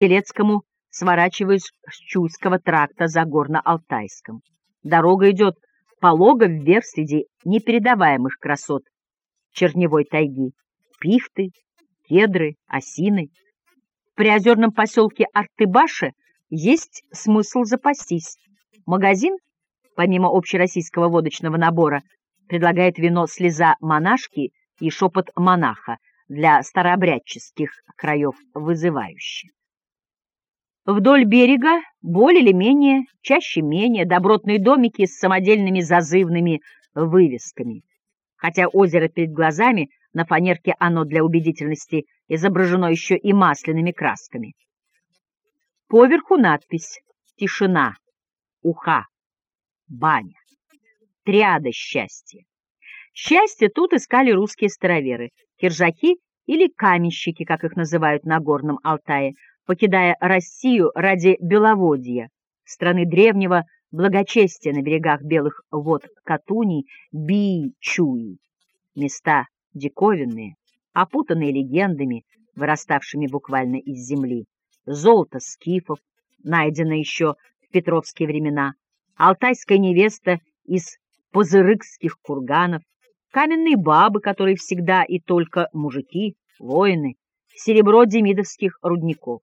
Телецкому сворачиваю с Чуйского тракта за Горно-Алтайском. Дорога идет полого вверх среди непередаваемых красот черневой тайги. Пихты, кедры, осины. В приозерном поселке Артыбаше есть смысл запастись. Магазин, помимо общероссийского водочного набора, предлагает вино «Слеза монашки» и «Шепот монаха» для старообрядческих краев вызывающие. Вдоль берега более или менее, чаще менее, добротные домики с самодельными зазывными вывесками. Хотя озеро перед глазами, на фанерке оно для убедительности изображено еще и масляными красками. Поверху надпись «Тишина», «Уха», «Баня», «Триада счастья». Счастье тут искали русские староверы, киржаки или каменщики, как их называют на Горном Алтае, покидая Россию ради Беловодья, страны древнего благочестия на берегах белых вод Катуни, Би-Чуи. Места диковинные, опутанные легендами, выраставшими буквально из земли. Золото скифов, найдено еще в петровские времена, алтайская невеста из позырыкских курганов, каменные бабы, которые всегда и только мужики, воины, серебро демидовских рудников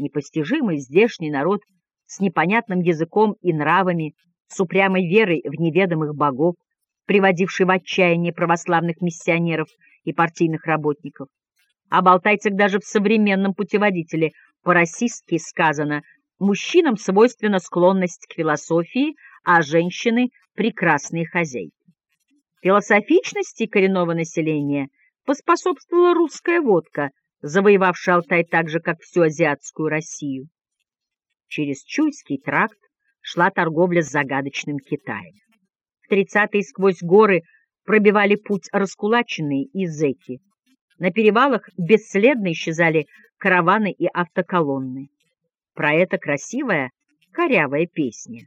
непостижимый здешний народ с непонятным языком и нравами, с упрямой верой в неведомых богов, приводивший в отчаяние православных миссионеров и партийных работников. Об алтайцах даже в современном путеводителе по-российски сказано «мужчинам свойственна склонность к философии, а женщины — прекрасные хозяйки». Философичности коренного населения поспособствовала русская водка, завоевавший Алтай так же, как всю азиатскую Россию. Через Чуйский тракт шла торговля с загадочным Китаем. В тридцатые сквозь горы пробивали путь раскулаченные и зэки. На перевалах бесследно исчезали караваны и автоколонны. Про это красивая, корявая песня.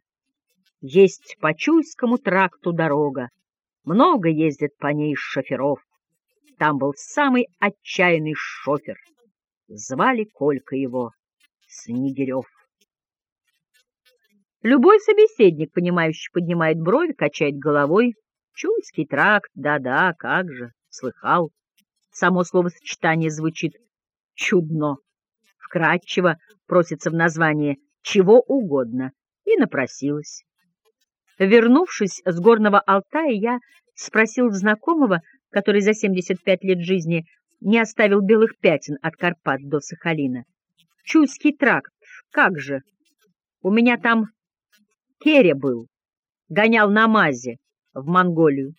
Есть по Чуйскому тракту дорога, много ездит по ней шоферов. Там был самый отчаянный шофер. Звали Колька его Снегирев. Любой собеседник, понимающий, поднимает брови, качает головой. Чуйский тракт, да-да, как же, слыхал. Само словосочетание звучит чудно, вкратчиво просится в название чего угодно, и напросилась. Вернувшись с горного Алтая, я спросил знакомого, который за 75 лет жизни не оставил белых пятен от Карпат до Сахалина. Чуйский тракт, как же? У меня там Керя был, гонял на мазе в Монголию.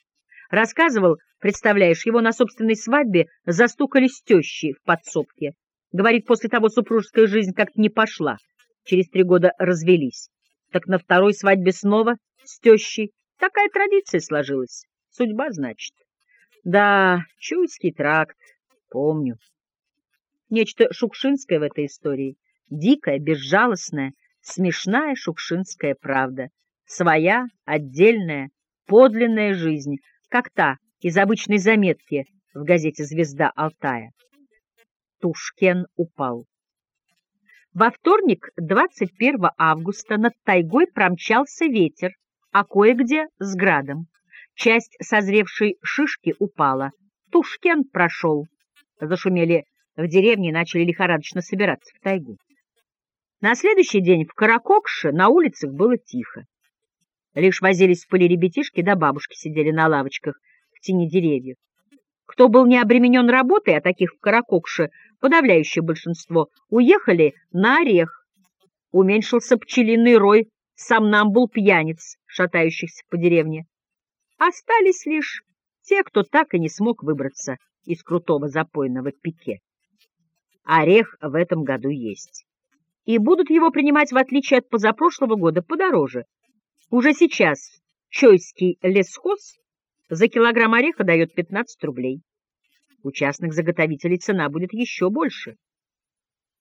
Рассказывал, представляешь, его на собственной свадьбе застукали с тещей в подсобке. Говорит, после того супружеская жизнь как-то не пошла. Через три года развелись. Так на второй свадьбе снова с тещей. Такая традиция сложилась. Судьба, значит. Да, Чуйский тракт, помню. Нечто шукшинское в этой истории. Дикая, безжалостная, смешная шукшинская правда. Своя, отдельная, подлинная жизнь, как та из обычной заметки в газете «Звезда Алтая». Тушкен упал. Во вторник, 21 августа, над тайгой промчался ветер, а кое-где с градом. Часть созревшей шишки упала. Тушкен прошел. Зашумели в деревне и начали лихорадочно собираться в тайгу. На следующий день в Каракокше на улицах было тихо. Лишь возились в пыли ребятишки, да бабушки сидели на лавочках в тени деревьев. Кто был не обременен работой, а таких в Каракокше подавляющее большинство, уехали на орех. Уменьшился пчелиный рой, сам нам был пьяниц, шатающихся по деревне. Остались лишь те, кто так и не смог выбраться из крутого запойного пике. Орех в этом году есть. И будут его принимать, в отличие от позапрошлого года, подороже. Уже сейчас чойский лесхоз за килограмм ореха дает 15 рублей. У частных заготовителей цена будет еще больше.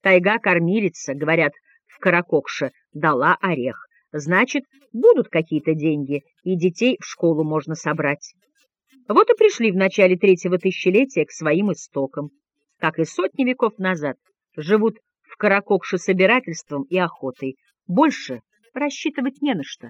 Тайга-кормилица, говорят, в Каракокше дала орех. Значит, будут какие-то деньги, и детей в школу можно собрать. Вот и пришли в начале третьего тысячелетия к своим истокам. Как и сотни веков назад, живут в Каракокшу собирательством и охотой. Больше рассчитывать не на что.